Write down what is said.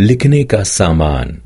लिखने का सामान।